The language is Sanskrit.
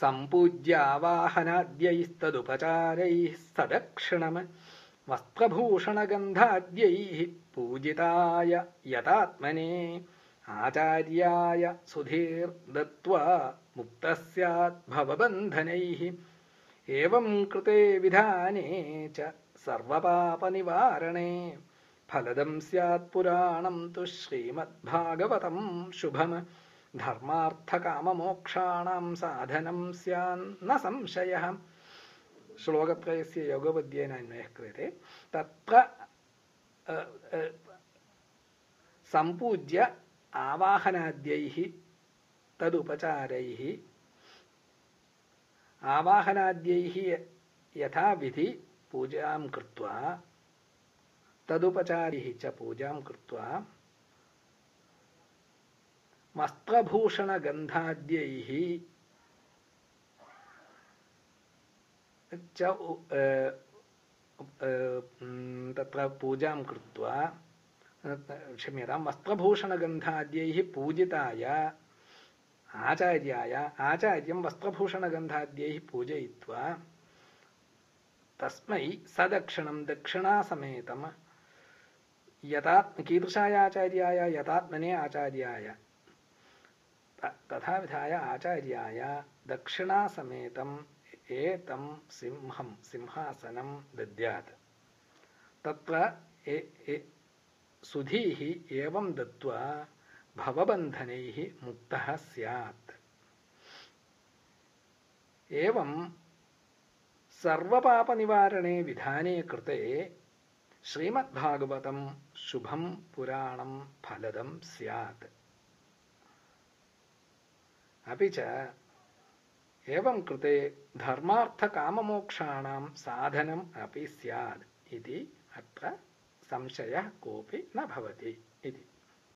सम्पूज्यावाहनाद्यैस्तदुपचारैः सदक्षिणम् वस्त्रभूषणगन्धाद्यैः पूजिताय यतात्मने आचार्याय सुधीर्दत्त्वा मुक्तः स्यात् भवबन्धनैः एवं कृते विधाने च सर्वपापनिवारणे फलदं स्यात् पुराणं तु श्रीमद्भागवतं शुभम् धर्मार्थकाममोक्षाणां साधनं स्यान्न संशयः। श्लोकत्रयस्य योगपद्येन अन्वयः क्रियते। तत्र सम्पूज्य आवाहनाद्यैः, तदुपचारैः, आवाहनाद्यैः यथाविधि पूजां कृत्वा, तदुपचारिः च पूजां कृत्वा वस्त्रभूषणगन्धाद्यैः तत्र पूजां कृत्वा क्षम्यतां वस्त्रभूषणगन्धाद्यैः पूजिताय, आचार्याय, आचार्यं वस्त्रभूषणगन्धाद्यैः पूजयित्वा, तस्मै सदक्षिणं दक्षिणासमेतं यथा, कीदृशाय आचार्याय, यथात्मने आचार्याय। तथा विधाय आचार्याय दक्षिणासमेतम् एतं सिंहं सिंहासनं दद्यात् तत्र सुधीः एवं दत्त्वा भवबन्धनैः मुक्तः स्यात् एवं सर्वपापनिवारणे विधाने कृते श्रीमद्भागवतं शुभं पुराणं फलदं स्यात् अपि च एवं कृते धर्मार्थकाममोक्षाणां साधनम् अपि स्यात् इति अत्र संशयः कोऽपि न भवति इति